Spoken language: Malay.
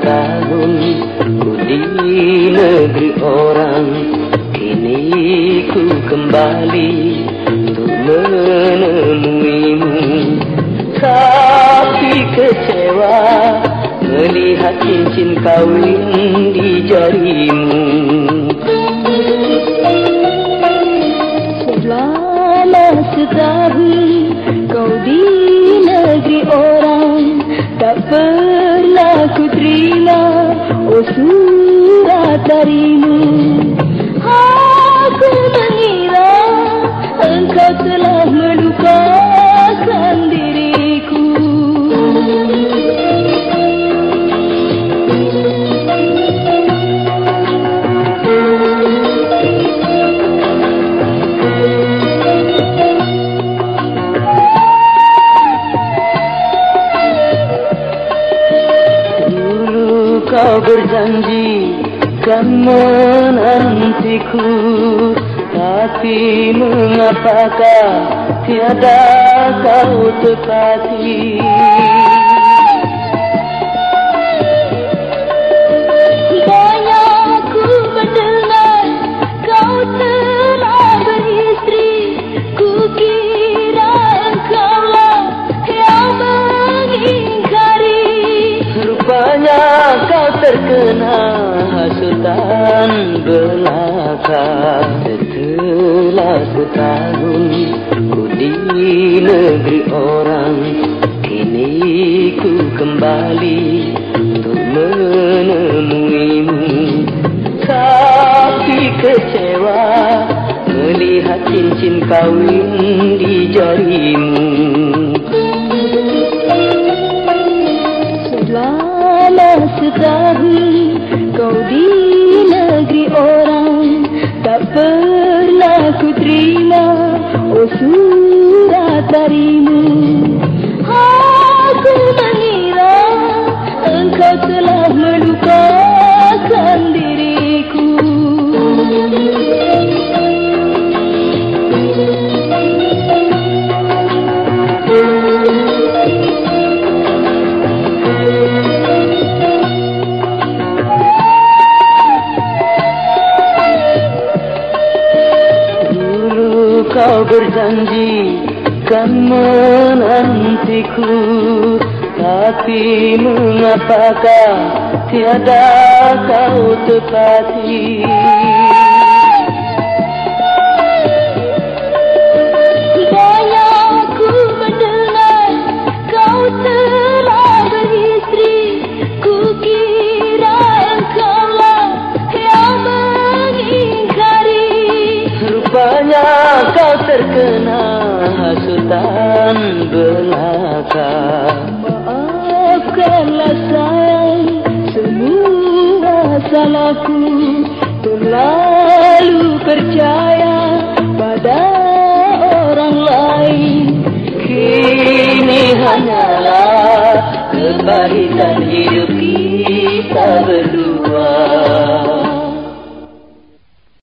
tahun ku di negeri orang kini ku kembali untuk menemuimu tapi kecewa melihat cincin kawin di jarimu. Berjanji kan menantiku. Tapi mengapakah tiada kau tepati belaka Setelah setahun ku di negeri orang Kini ku kembali untuk menemuimu. Tapi kecewa melihat cincin kawin di jarimu रीना ओ सूरा तरीमू हाकू मनीरा अंकतला मडुका कंदिरीकू kau berjanji kan menantiku. Tapi mengapakah tiada kau tepati Rupanya kau terkena hasutan belaka. Maafkanlah sayang semua salahku. Terlalu percaya pada orang lain. Kini hanyalah kepahitan hidup kita berdua